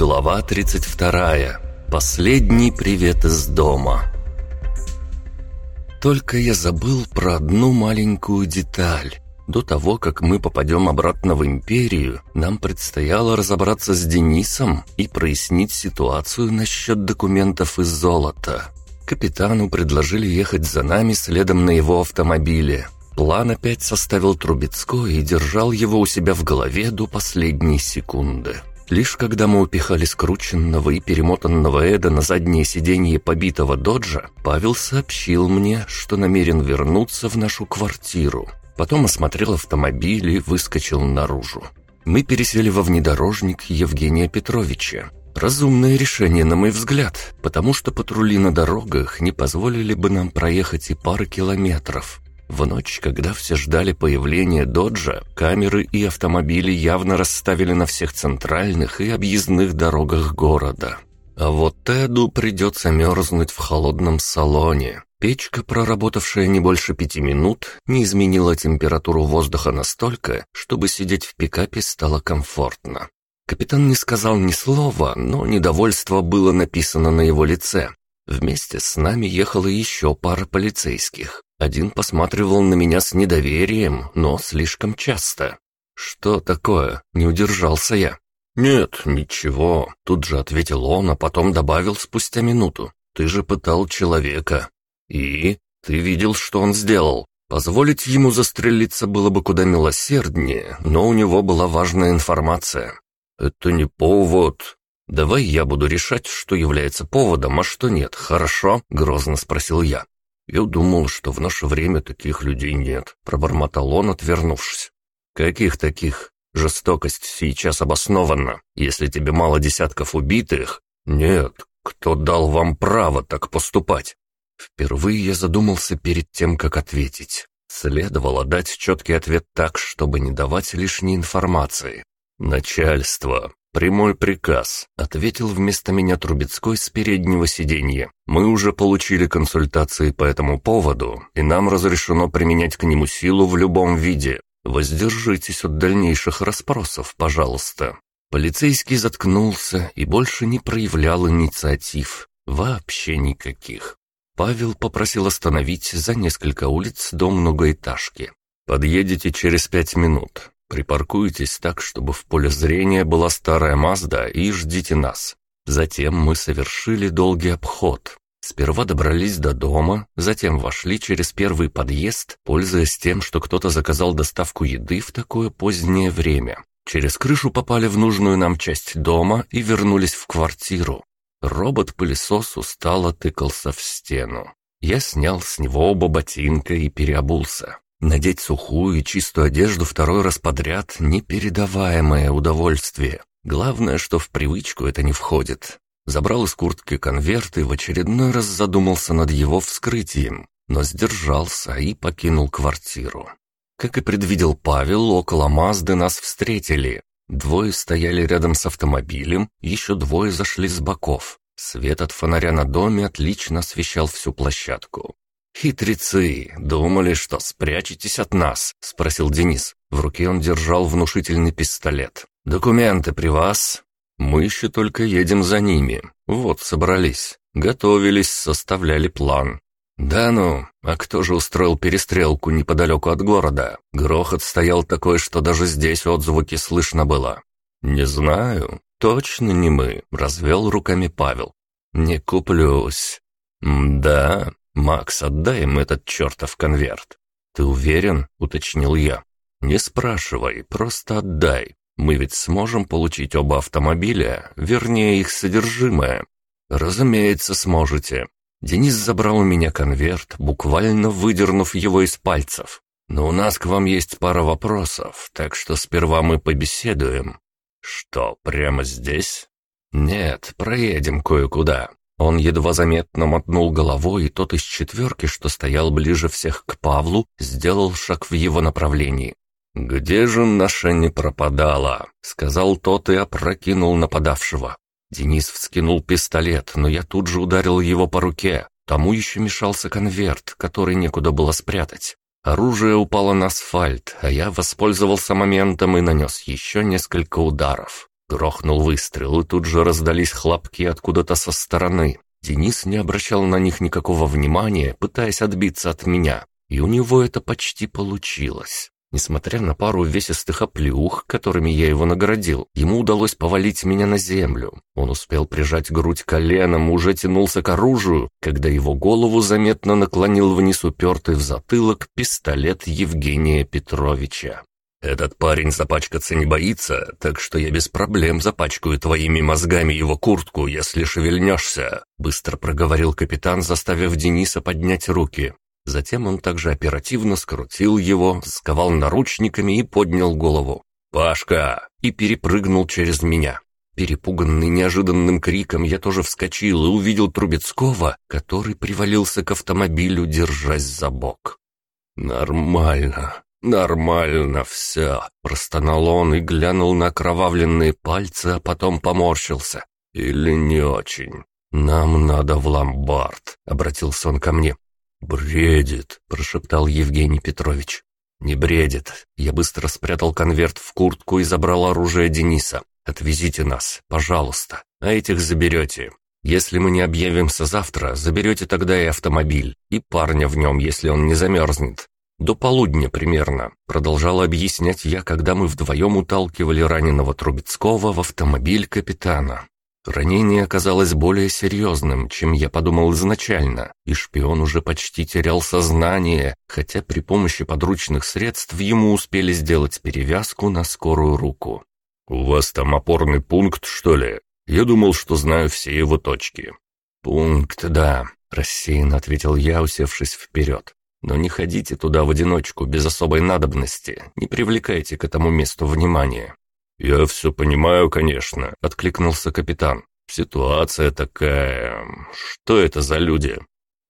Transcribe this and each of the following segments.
Глава 32. Последний привет из дома. Только я забыл про одну маленькую деталь. До того, как мы попадем обратно в Империю, нам предстояло разобраться с Денисом и прояснить ситуацию насчет документов из золота. Капитану предложили ехать за нами следом на его автомобиле. План опять составил Трубецкой и держал его у себя в голове до последней секунды. Лишь когда мы упихали скрученного и перемотанного Эда на заднее сиденье побитого доджа, Павел сообщил мне, что намерен вернуться в нашу квартиру. Потом осмотрел автомобиль и выскочил наружу. Мы пересели во внедорожник Евгения Петровича. Разумное решение, на мой взгляд, потому что патрули на дорогах не позволили бы нам проехать и пары километров. В ночь, когда все ждали появления Доджа, камеры и автомобили явно расставили на всех центральных и объездных дорогах города. А вот Теду придется мерзнуть в холодном салоне. Печка, проработавшая не больше пяти минут, не изменила температуру воздуха настолько, чтобы сидеть в пикапе стало комфортно. Капитан не сказал ни слова, но недовольство было написано на его лице. Вместе с нами ехала еще пара полицейских. Один посматривал на меня с недоверием, но слишком часто. «Что такое?» — не удержался я. «Нет, ничего», — тут же ответил он, а потом добавил спустя минуту. «Ты же пытал человека». «И? Ты видел, что он сделал?» Позволить ему застрелиться было бы куда милосерднее, но у него была важная информация. «Это не повод». «Давай я буду решать, что является поводом, а что нет, хорошо?» — грозно спросил я. «Я думал, что в наше время таких людей нет», — пробормотал он, отвернувшись. «Каких таких? Жестокость сейчас обоснована. Если тебе мало десятков убитых...» «Нет, кто дал вам право так поступать?» Впервые я задумался перед тем, как ответить. Следовало дать четкий ответ так, чтобы не давать лишней информации. «Начальство. «Прямой приказ», — ответил вместо меня Трубецкой с переднего сиденья. «Мы уже получили консультации по этому поводу, и нам разрешено применять к нему силу в любом виде. Воздержитесь от дальнейших расспросов, пожалуйста». Полицейский заткнулся и больше не проявлял инициатив. Вообще никаких. Павел попросил остановить за несколько улиц до многоэтажки. «Подъедете через пять минут. Припаркуйтесь так, чтобы в поле зрения была старая Мазда и ждите нас. Затем мы совершили долгий обход. Сперва добрались до дома, затем вошли через первый подъезд, пользуясь тем, что кто-то заказал доставку еды в такое позднее время. Через крышу попали в нужную нам часть дома и вернулись в квартиру. Робот-пылесос устало тыкался в стену. Я снял с него оба ботинка и переобулся. Надеть сухую и чистую одежду второй раз подряд – непередаваемое удовольствие. Главное, что в привычку это не входит. Забрал из куртки конверт и в очередной раз задумался над его вскрытием, но сдержался и покинул квартиру. Как и предвидел Павел, около Мазды нас встретили. Двое стояли рядом с автомобилем, еще двое зашли с боков. Свет от фонаря на доме отлично освещал всю площадку. «Хитрецы! Думали, что спрячетесь от нас?» — спросил Денис. В руке он держал внушительный пистолет. «Документы при вас?» «Мы еще только едем за ними. Вот, собрались. Готовились, составляли план. «Да ну, а кто же устроил перестрелку неподалеку от города? Грохот стоял такой, что даже здесь отзвуки слышно было». «Не знаю. Точно не мы», — развел руками Павел. «Не куплюсь». «Да, «Макс, отдай им этот чертов конверт». «Ты уверен?» — уточнил я. «Не спрашивай, просто отдай. Мы ведь сможем получить оба автомобиля, вернее их содержимое». «Разумеется, сможете». Денис забрал у меня конверт, буквально выдернув его из пальцев. «Но у нас к вам есть пара вопросов, так что сперва мы побеседуем». «Что, прямо здесь?» «Нет, проедем кое-куда. Он едва заметно мотнул головой, и тот из четверки, что стоял ближе всех к Павлу, сделал шаг в его направлении. «Где же наша не пропадала?» — сказал тот и опрокинул нападавшего. Денис вскинул пистолет, но я тут же ударил его по руке. Тому еще мешался конверт, который некуда было спрятать. Оружие упало на асфальт, а я воспользовался моментом и нанес еще несколько ударов. Грохнул выстрел, и тут же раздались хлопки откуда-то со стороны. Денис не обращал на них никакого внимания, пытаясь отбиться от меня. И у него это почти получилось. Несмотря на пару весистых оплеух, которыми я его наградил, ему удалось повалить меня на землю. Он успел прижать грудь коленом, уже тянулся к оружию, когда его голову заметно наклонил вниз упертый в затылок пистолет Евгения Петровича. «Этот парень запачкаться не боится, так что я без проблем запачкаю твоими мозгами его куртку, если шевельнешься», быстро проговорил капитан, заставив Дениса поднять руки. Затем он также оперативно скрутил его, сковал наручниками и поднял голову. «Пашка!» и перепрыгнул через меня. Перепуганный неожиданным криком, я тоже вскочил и увидел Трубецкого, который привалился к автомобилю, держась за бок. «Нормально, нормально все», — простонал он и глянул на окровавленные пальцы, а потом поморщился. «Или не очень?» «Нам надо в ломбард», — обратился он ко мне. «Бредит», — прошептал Евгений Петрович. «Не бредит. Я быстро спрятал конверт в куртку и забрал оружие Дениса. Отвезите нас, пожалуйста. А этих заберете. Если мы не объявимся завтра, заберете тогда и автомобиль, и парня в нем, если он не замерзнет. До полудня примерно», — продолжал объяснять я, когда мы вдвоем уталкивали раненого Трубецкого в автомобиль капитана. Ранение оказалось более серьезным, чем я подумал изначально, и шпион уже почти терял сознание, хотя при помощи подручных средств ему успели сделать перевязку на скорую руку. «У вас там опорный пункт, что ли? Я думал, что знаю все его точки». «Пункт, да», — рассеянно ответил я, усевшись вперед. «Но не ходите туда в одиночку, без особой надобности, не привлекайте к этому месту внимания. «Я все понимаю, конечно», — откликнулся капитан. «Ситуация такая... Что это за люди?»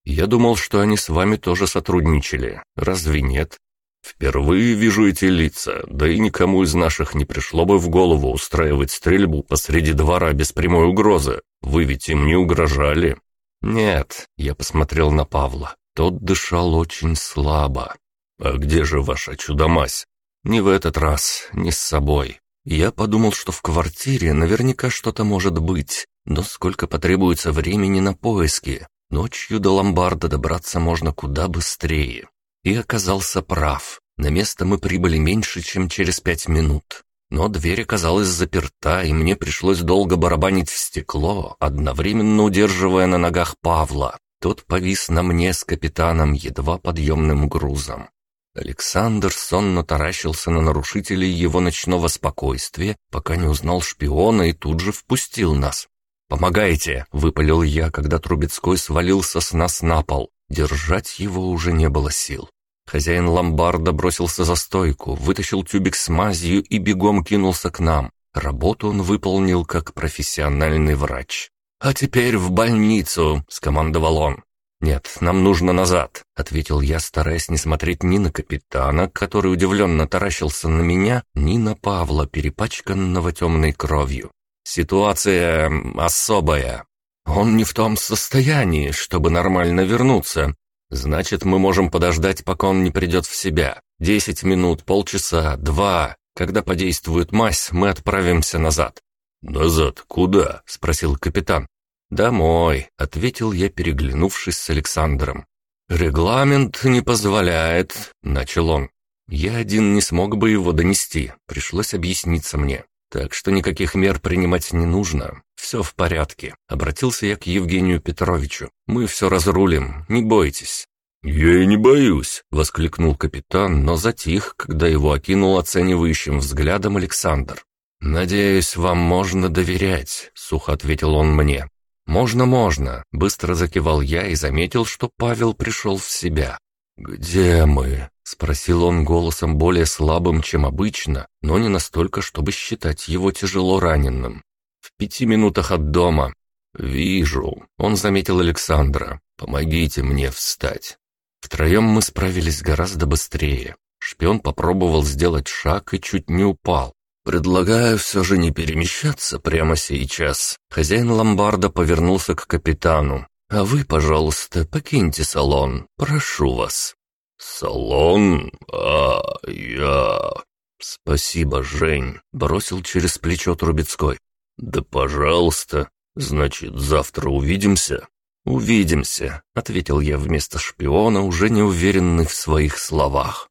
«Я думал, что они с вами тоже сотрудничали. Разве нет?» «Впервые вижу эти лица, да и никому из наших не пришло бы в голову устраивать стрельбу посреди двора без прямой угрозы. Вы ведь им не угрожали?» «Нет», — я посмотрел на Павла. Тот дышал очень слабо. «А где же ваша чудомась?» «Не в этот раз, не с собой. Я подумал, что в квартире наверняка что-то может быть, но сколько потребуется времени на поиски. Ночью до ломбарда добраться можно куда быстрее. И оказался прав. На место мы прибыли меньше, чем через пять минут. Но дверь оказалась заперта, и мне пришлось долго барабанить в стекло, одновременно удерживая на ногах Павла. Тот повис на мне с капитаном едва подъемным грузом. Александр сонно таращился на нарушителей его ночного спокойствия, пока не узнал шпиона и тут же впустил нас. «Помогайте!» — выпалил я, когда Трубецкой свалился с нас на пол. Держать его уже не было сил. Хозяин ломбарда бросился за стойку, вытащил тюбик с мазью и бегом кинулся к нам. Работу он выполнил как профессиональный врач. «А теперь в больницу!» — скомандовал он. «Нет, нам нужно назад», — ответил я, стараясь не смотреть ни на капитана, который удивленно таращился на меня, ни на Павла, перепачканного темной кровью. «Ситуация особая. Он не в том состоянии, чтобы нормально вернуться. Значит, мы можем подождать, пока он не придет в себя. Десять минут, полчаса, два. Когда подействует мазь, мы отправимся назад». «Назад куда?» — спросил капитан. «Домой», — ответил я, переглянувшись с Александром. «Регламент не позволяет», — начал он. «Я один не смог бы его донести, пришлось объясниться мне. Так что никаких мер принимать не нужно. Все в порядке», — обратился я к Евгению Петровичу. «Мы все разрулим, не бойтесь». «Я и не боюсь», — воскликнул капитан, но затих, когда его окинул оценивающим взглядом Александр. «Надеюсь, вам можно доверять», — сухо ответил он мне. «Можно, можно», — быстро закивал я и заметил, что Павел пришел в себя. «Где мы?» — спросил он голосом более слабым, чем обычно, но не настолько, чтобы считать его тяжело раненым. «В пяти минутах от дома». «Вижу», — он заметил Александра. «Помогите мне встать». Втроем мы справились гораздо быстрее. Шпион попробовал сделать шаг и чуть не упал. «Предлагаю все же не перемещаться прямо сейчас». Хозяин ломбарда повернулся к капитану. «А вы, пожалуйста, покиньте салон. Прошу вас». «Салон? А, я...» «Спасибо, Жень», — бросил через плечо Трубецкой. «Да пожалуйста. Значит, завтра увидимся?» «Увидимся», — ответил я вместо шпиона, уже не уверенный в своих словах.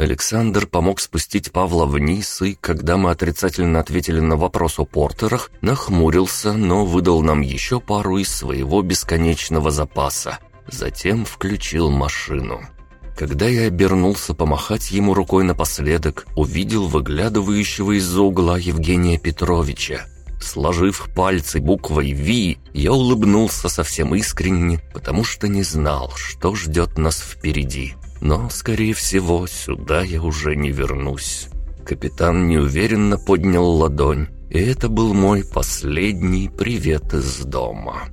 Александр помог спустить Павла вниз, и, когда мы отрицательно ответили на вопрос о портерах, нахмурился, но выдал нам еще пару из своего бесконечного запаса. Затем включил машину. Когда я обернулся помахать ему рукой напоследок, увидел выглядывающего из-за угла Евгения Петровича. Сложив пальцы буквой «Ви», я улыбнулся совсем искренне, потому что не знал, что ждет нас впереди. Но, скорее всего, сюда я уже не вернусь. Капитан неуверенно поднял ладонь, и это был мой последний привет из дома.